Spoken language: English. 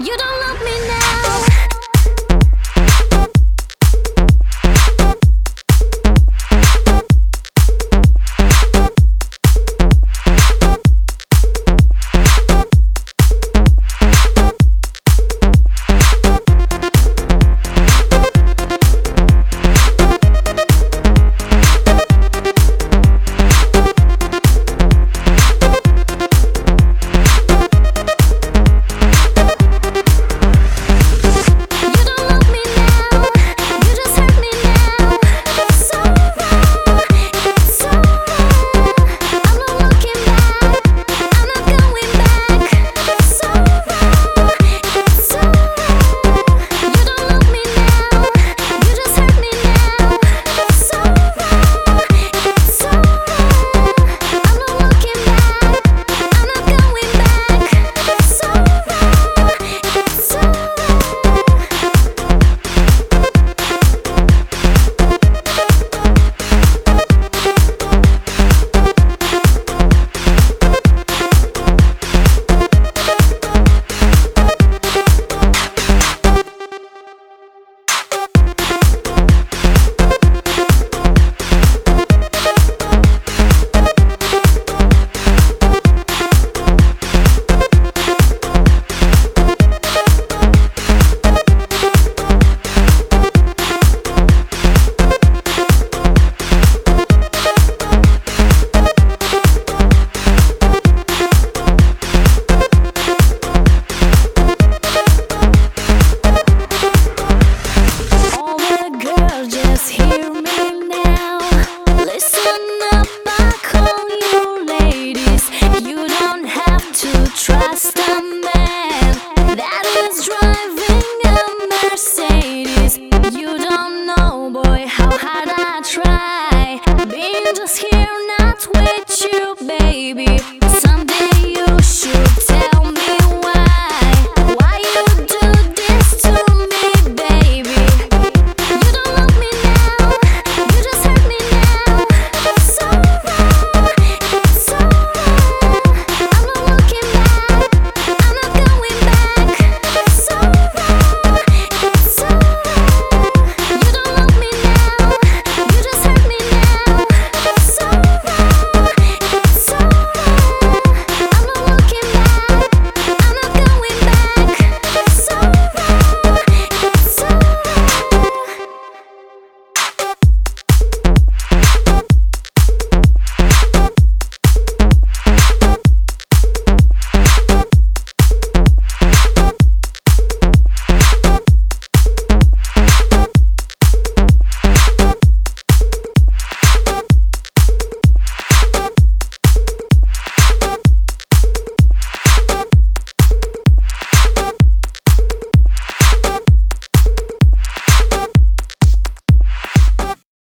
You don't love me now.